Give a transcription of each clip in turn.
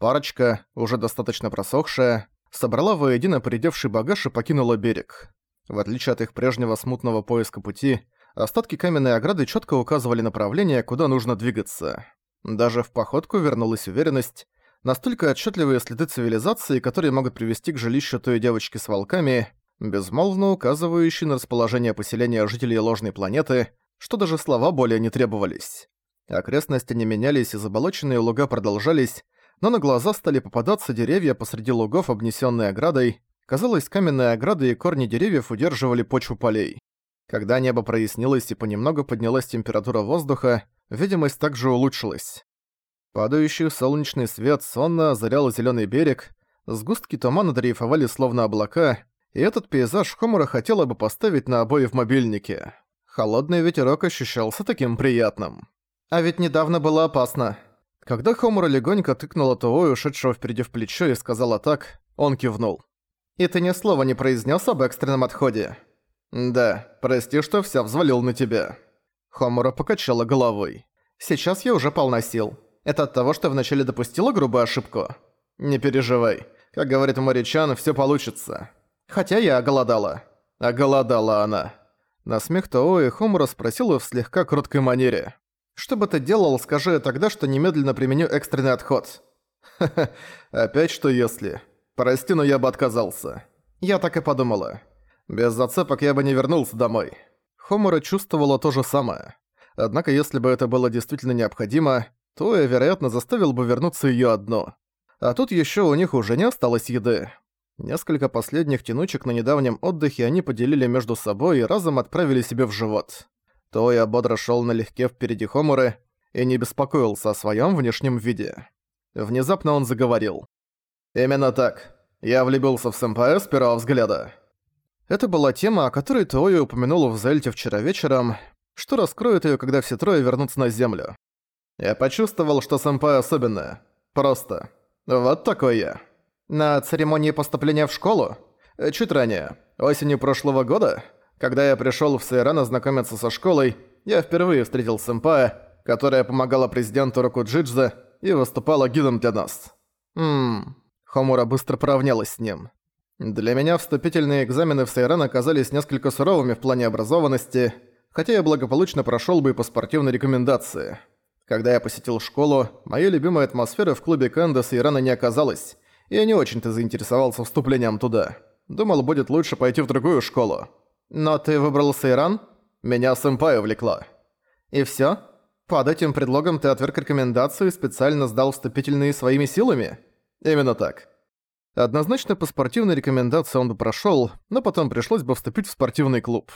Парочка, уже достаточно просохшая, собрала воедино поредевший багаж и покинула берег. В отличие от их прежнего смутного поиска пути, остатки каменной ограды четко указывали направление, куда нужно двигаться. Даже в походку вернулась уверенность, настолько отчетливые следы цивилизации, которые могут привести к жилищу той девочки с волками, безмолвно указывающие на расположение поселения жителей ложной планеты, что даже слова более не требовались. Окрестности не менялись и заболоченные луга продолжались, но на глаза стали попадаться деревья посреди лугов, обнесенные оградой. Казалось, каменные ограды и корни деревьев удерживали почву полей. Когда небо прояснилось и понемногу поднялась температура воздуха, видимость также улучшилась. Падающий солнечный свет сонно озарял зеленый берег, сгустки тумана дрейфовали словно облака, и этот пейзаж Хомура хотела бы поставить на обои в мобильнике. Холодный ветерок ощущался таким приятным. А ведь недавно было опасно. Когда Хомура легонько тыкнула Туой, ушедшего впереди в плечо, и сказала так, он кивнул. «И ты ни слова не произнес об экстренном отходе?» «Да, прости, что вся взвалил на тебя». Хомура покачала головой. «Сейчас я уже полна сил. Это от того, что вначале допустила грубую ошибку?» «Не переживай. Как говорит Маричан, все получится. Хотя я оголодала». Оголодала она. На смех Таои Хомура спросила в слегка кроткой манере. «Что бы ты делал, скажи тогда, что немедленно применю экстренный отход». «Ха-ха, опять что если? Прости, но я бы отказался». Я так и подумала. Без зацепок я бы не вернулся домой. Хомура чувствовала то же самое. Однако если бы это было действительно необходимо, то я, вероятно, заставил бы вернуться её одну. А тут ещё у них уже не осталось еды. Несколько последних тянучек на недавнем отдыхе они поделили между собой и разом отправили себе в живот. То я бодро шёл налегке впереди Хомуры и не беспокоился о своём внешнем виде. Внезапно он заговорил. «Именно так. Я влюбился в сэмпая с первого взгляда. Это была тема, о которой Тойо упомянула в Зельте вчера вечером, что раскроет её, когда все трое вернутся на Землю. Я почувствовал, что сэмпай особенная. Просто. Вот такой я. На церемонии поступления в школу? Чуть ранее. Осенью прошлого года, когда я пришёл в Сайран знакомиться со школой, я впервые встретил сэмпая, которая помогала президенту Рокуджидзе и выступала гидом для нас. Ммм... Хомура быстро поравнялась с ним. Для меня вступительные экзамены в Сайран оказались несколько суровыми в плане образованности, хотя я благополучно прошёл бы и по спортивной рекомендации. Когда я посетил школу, моей любимой атмосферы в клубе Кэнда Сайрана не оказалось, и я не очень-то заинтересовался вступлением туда. Думал, будет лучше пойти в другую школу. Но ты выбрал Сайран? Меня сэмпай увлекла. И всё? Под этим предлогом ты отверг рекомендацию и специально сдал вступительные своими силами? Именно так. Однозначно по спортивной рекомендации он бы прошёл, но потом пришлось бы вступить в спортивный клуб.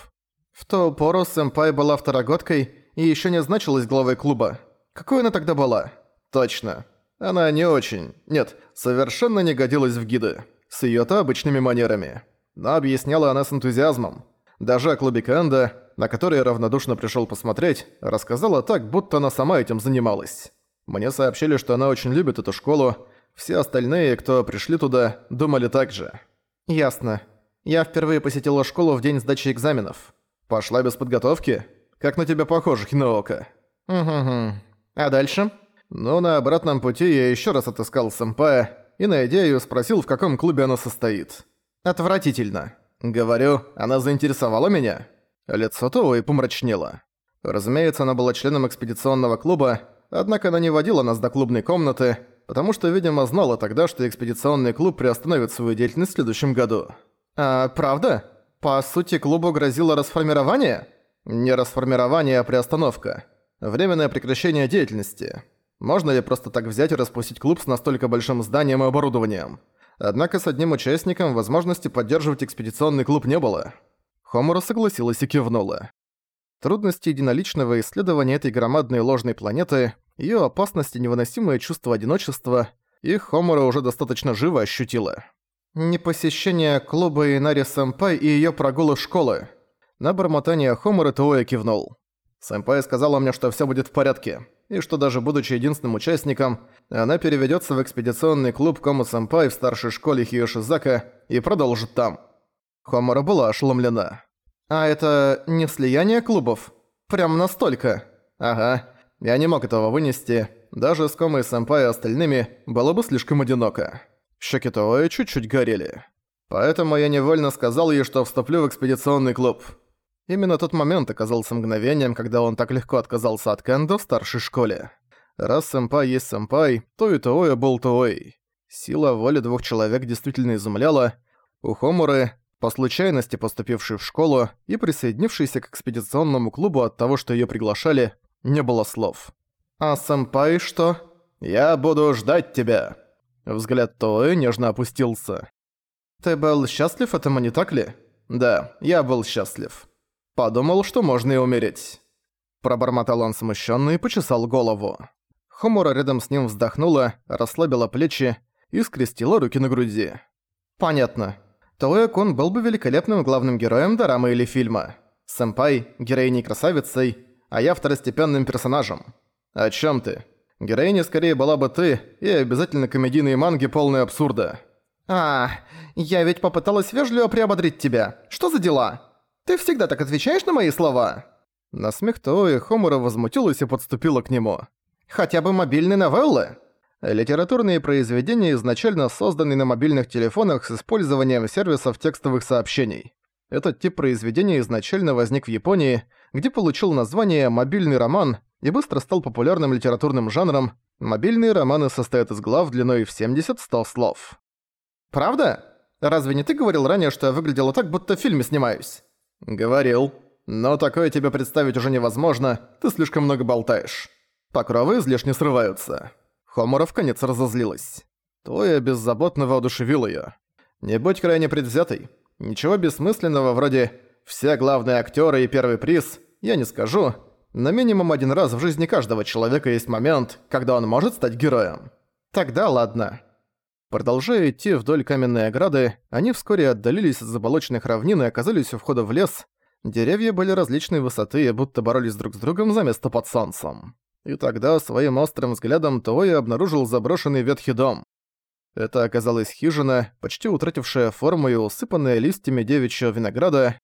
В ту пору сэмпай была второгодкой и ещё не значилась главой клуба. Какой она тогда была? Точно. Она не очень, нет, совершенно не годилась в гиды. С её-то обычными манерами. Но объясняла она с энтузиазмом. Даже о клубе Кэнда, на который я равнодушно пришёл посмотреть, рассказала так, будто она сама этим занималась. Мне сообщили, что она очень любит эту школу, все остальные, кто пришли туда, думали так же. «Ясно. Я впервые посетила школу в день сдачи экзаменов. Пошла без подготовки? Как на тебя похоже, Хиноока?» «Угу-гу. А дальше?» Ну, на обратном пути я еще раз отыскал сэмпая и, найдя ее, спросил, в каком клубе она состоит. «Отвратительно». Говорю, она заинтересовала меня. Лицо Тоуи помрачнело. Разумеется, она была членом экспедиционного клуба, однако она не водила нас до клубной комнаты, потому что, видимо, знала тогда, что экспедиционный клуб приостановит свою деятельность в следующем году. А, правда? По сути, клубу грозило расформирование? Не расформирование, а приостановка. Временное прекращение деятельности. Можно ли просто так взять и распустить клуб с настолько большим зданием и оборудованием? Однако с одним участником возможности поддерживать экспедиционный клуб не было. Хомура согласилась и кивнула. Трудности единоличного исследования этой громадной ложной планеты Её опасность и невыносимое чувство одиночества их Хомура уже достаточно живо ощутила. Непосещение клуба Инари Сэмпай и её прогулы школы. На бормотание Хомура Туоя кивнул. Сэмпай сказала мне, что всё будет в порядке, и что даже будучи единственным участником, она переведётся в экспедиционный клуб Кому Сэмпай в старшей школе Хиёшизака и продолжит там. Хомура была ошеломлена. «А это не слияние клубов? Прям настолько?» «Ага. Я не мог этого вынести. даже с Комой Сэмпай и остальными было бы слишком одиноко. Щеки Тоои чуть-чуть горели. Поэтому я невольно сказал ей, что вступлю в экспедиционный клуб. Именно тот момент оказался мгновением, когда он так легко отказался от Кэндо в старшей школе. Раз сэмпай есть сэмпай, то и Тооя был Тооей. Сила воли двух человек действительно изумляла. У Хомуры, по случайности поступившей в школу и присоединившейся к экспедиционному клубу от того, что её приглашали, не было слов. «А сэмпай что?» «Я буду ждать тебя!» Взгляд Тоои нежно опустился. «Ты был счастлив этому, не так ли?» «Да, я был счастлив. Подумал, что можно и умереть». Пробормотал он смущенно и почесал голову. Хомура рядом с ним вздохнула, расслабила плечи и скрестила руки на груди. «Понятно. Тоэ-кун был бы великолепным главным героем дорамы или фильма. Сэмпай – героиней-красавицей, а я второстепенным персонажем. О чем ты? Героиней скорее была бы ты, и обязательно комедийные манги полные абсурда». «А, я ведь попыталась вежливо приободрить тебя. Что за дела? Ты всегда так отвечаешь на мои слова?» На смех Тоэ Хомура возмутилась и подступила к нему. Хотя бы мобильные новеллы. Литературные произведения изначально созданы на мобильных телефонах с использованием сервисов текстовых сообщений. Этот тип произведения изначально возник в Японии, где получил название «мобильный роман» и быстро стал популярным литературным жанром. Мобильные романы состоят из глав длиной в 70-100 слов. «Правда? Разве не ты говорил ранее, что я выглядела так, будто в фильме снимаюсь?» «Говорил. Но такое тебе представить уже невозможно, ты слишком много болтаешь». Покровы излишне срываются. Хомора в конец разозлилась. Тоя беззаботно воодушевил её. Не будь крайне предвзятой. Ничего бессмысленного вроде «все главные актёры и первый приз» я не скажу, но минимум один раз в жизни каждого человека есть момент, когда он может стать героем. Тогда ладно. Продолжая идти вдоль каменной ограды, они вскоре отдалились от заболоченных равнин и оказались у входа в лес. Деревья были различной высоты и будто боролись друг с другом за место под солнцем. И тогда своим острым взглядом Тоя обнаружил заброшенный ветхий дом. Это оказалась хижина, почти утратившая форму и усыпанная листьями девичьего винограда.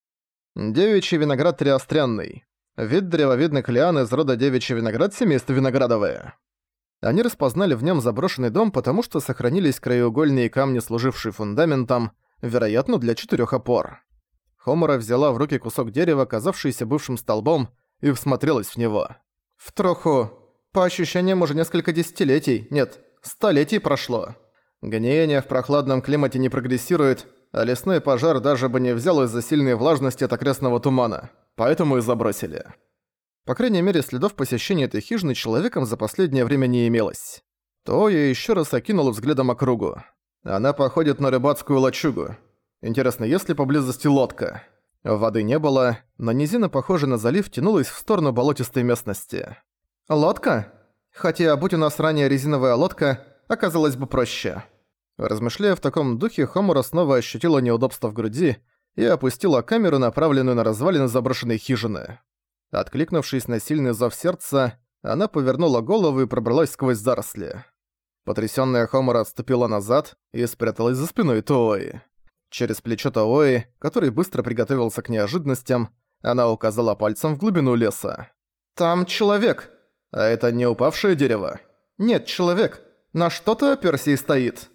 Девичий виноград триострянный. Вид древовидных лиан из рода девичий виноград семейства виноградовые. Они распознали в нем заброшенный дом, потому что сохранились краеугольные камни, служившие фундаментом, вероятно, для четырех опор. Хомора взяла в руки кусок дерева, казавшийся бывшим столбом, и всмотрелась в него. В троху. По ощущениям уже несколько десятилетий, нет, столетий прошло. Гниение в прохладном климате не прогрессирует, а лесной пожар даже бы не взял из-за сильной влажности от окрестного тумана, поэтому и забросили. По крайней мере, следов посещения этой хижины человеком за последнее время не имелось. То я еще раз окинул взглядом округу. Она походит на рыбацкую лачугу. Интересно, есть ли поблизости лодка? Воды не было, но низина, похожая на залив, тянулась в сторону болотистой местности. «Лодка? Хотя, будь у нас ранее резиновая лодка, оказалось бы проще». Размышляя в таком духе, Хомура снова ощутила неудобство в груди и опустила камеру, направленную на развалины заброшенной хижины. Откликнувшись на сильный зов сердца, она повернула голову и пробралась сквозь заросли. Потрясённая Хомура отступила назад и спряталась за спиной Туои. Через плечо Таои, который быстро приготовился к неожиданностям, она указала пальцем в глубину леса. «Там человек!» «А это не упавшее дерево?» «Нет, человек. На что-то оперся и стоит».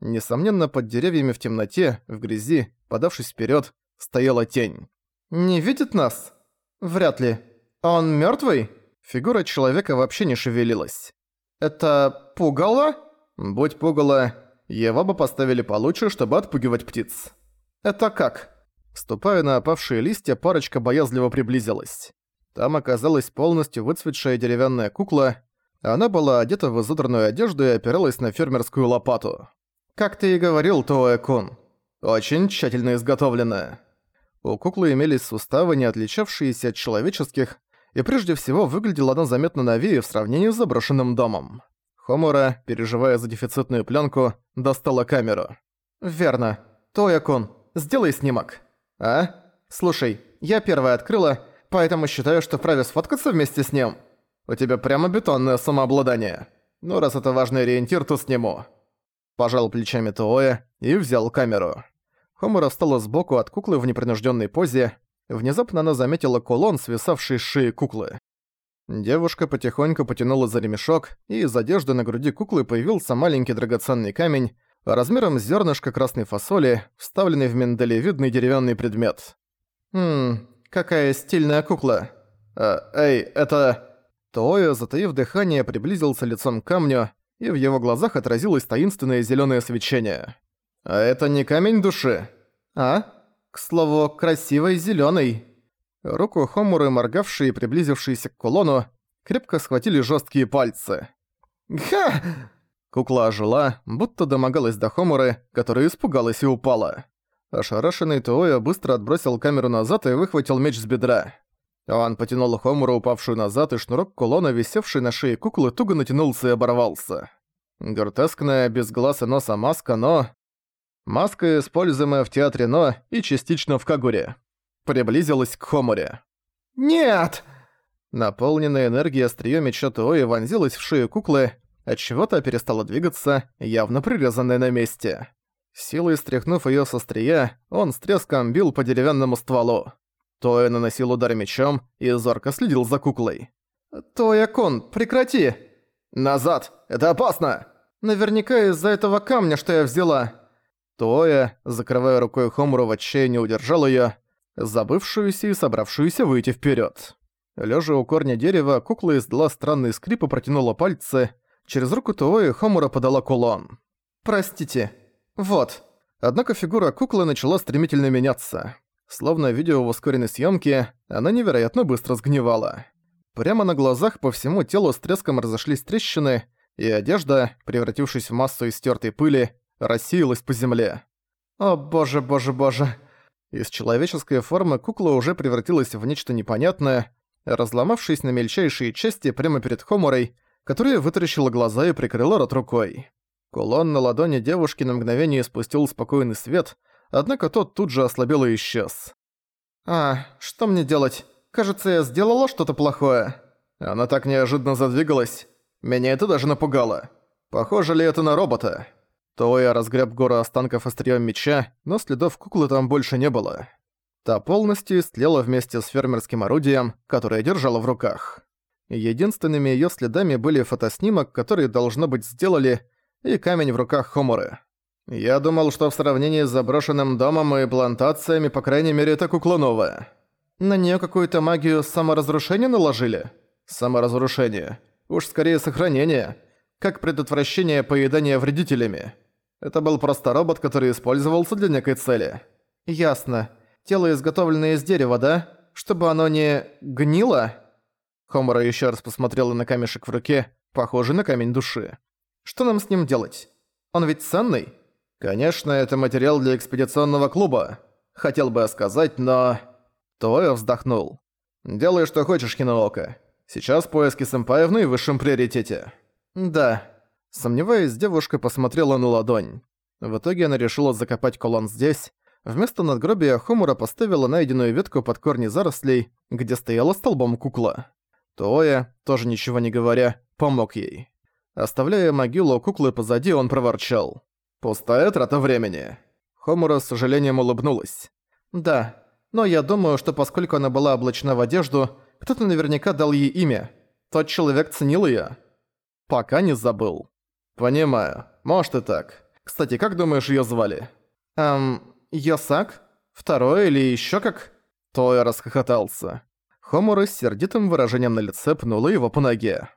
Несомненно, под деревьями в темноте, в грязи, подавшись вперед, стояла тень. «Не видит нас?» «Вряд ли. Он мертвый? Фигура человека вообще не шевелилась. «Это пугало?» «Будь пугало, его бы поставили получше, чтобы отпугивать птиц. Это как? Ступая на опавшие листья, парочка боязливо приблизилась. Там оказалась полностью выцветшая деревянная кукла. Она была одета в изодранную одежду и опиралась на фермерскую лопату. Как ты и говорил, Тоэ-кун. Очень тщательно изготовленная. У куклы имелись суставы, не отличавшиеся от человеческих, и прежде всего выглядела она заметно новее в сравнении с заброшенным домом. Хомура, переживая за дефицитную пленку, достала камеру. «Верно. Тоя-кун, сделай снимок». «А? Слушай, я первая открыла, поэтому считаю, что вправе сфоткаться вместе с ним. У тебя прямо бетонное самообладание. Ну, раз это важный ориентир, то сниму». Пожал плечами Тооя и взял камеру. Хомура встала сбоку от куклы в непринужденной позе. Внезапно она заметила кулон, свисавший с шеи куклы. Девушка потихоньку потянула за ремешок, и из одежды на груди куклы появился маленький драгоценный камень, размером с зернышко красной фасоли, вставленный в миндалевидный деревянный предмет. «Хм, какая стильная кукла!» а, «Эй, это...» Тооя, затаив дыхание, приблизился лицом к камню, и в его глазах отразилось таинственное зелёное свечение. «А это не камень души?» «А? К слову, красивый зелёный». Руку Хомуры, моргавшие и приблизившиеся к кулону, крепко схватили жесткие пальцы. «Ха!» Кукла ожила, будто домогалась до Хомуры, которая испугалась и упала. Ошарашенный Туоя быстро отбросил камеру назад и выхватил меч с бедра. Он потянул Хомуру, упавшую назад, и шнурок кулона, висевший на шее куклы, туго натянулся и оборвался. Гротескная, без глаз и носа маска, но... Маска, используемая в театре «Но» и частично в Кагуре. Приблизилась к Хомуре. «Нет!» Наполненная энергией остриё меча Туои вонзилась в шею куклы, отчего-то перестала двигаться, явно прирезанная на месте. Силой стряхнув её со острия, он с треском бил по деревянному стволу. Тоя наносил удар мечом и зорко следил за куклой. «Тоя-кун, прекрати!» «Назад! Это опасно!» «Наверняка из-за этого камня, что я взяла!» Тоя, закрывая рукой Хомуру в отчаянии, удержал её, забывшуюся и собравшуюся выйти вперёд. Лёжа у корня дерева, кукла издала странный скрип и протянула пальцы. Через руку Туои Хомура подала кулон. «Простите. Вот». Однако фигура куклы начала стремительно меняться. Словно видео в ускоренной съемке, она невероятно быстро сгнивала. Прямо на глазах по всему телу с треском разошлись трещины, и одежда, превратившись в массу истертой пыли, рассеялась по земле. «О боже, боже, боже!» Из человеческой формы кукла уже превратилась в нечто непонятное, разломавшись на мельчайшие части прямо перед Хоморой, которая вытаращила глаза и прикрыла рот рукой. Кулон на ладони девушки на мгновение спустил спокойный свет, однако тот тут же ослабел и исчез. «А, что мне делать? Кажется, я сделала что-то плохое». Она так неожиданно задвигалась. Меня это даже напугало. Похоже ли это на робота? То я разгреб гору останков острием меча, но следов куклы там больше не было. Та полностью истлела вместе с фермерским орудием, которое держала в руках. Единственными её следами были фотоснимок, который, должно быть, сделали, и камень в руках Хоморы. Я думал, что в сравнении с заброшенным домом и плантациями, по крайней мере, это кукла новая. На неё какую-то магию саморазрушения наложили? Саморазрушение. Уж скорее сохранение. Как предотвращение поедания вредителями. Это был просто робот, который использовался для некой цели. Ясно. Тело изготовлено из дерева, да? Чтобы оно не... гнило? Хомора ещё раз посмотрела на камешек в руке, похожий на камень души. Что нам с ним делать? Он ведь ценный? Конечно, это материал для экспедиционного клуба. Хотел бы я сказать, но... Тоя вздохнул. Делай, что хочешь, Киноока. Сейчас поиски сэмпая в наивысшем приоритете. Да. Сомневаясь, девушка посмотрела на ладонь. В итоге она решила закопать кулон здесь. Вместо надгробия Хомура поставила найденную ветку под корни зарослей, где стояла столбом кукла. Тоя, тоже ничего не говоря, помог ей. Оставляя могилу куклы позади, он проворчал. «Пустая трата времени». Хомура с сожалением улыбнулась. «Да, но я думаю, что поскольку она была облачена в одежду, кто-то наверняка дал ей имя. Тот человек ценил её. Пока не забыл». «Понимаю. Может и так. Кстати, как думаешь, её звали?» «Эм, Йосак? Второй или ещё как?» Той расхохотался. Хомура с сердитым выражением на лице пнула его по ноге.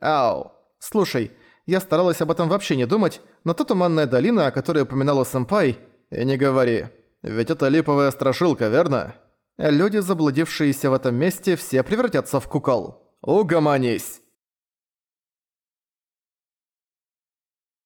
«Ау, слушай, я старалась об этом вообще не думать, но та туманная долина, о которой упоминала сэмпай, и не говори. Ведь это липовая страшилка, верно? Люди, заблудившиеся в этом месте, все превратятся в кукол. Угомонись!»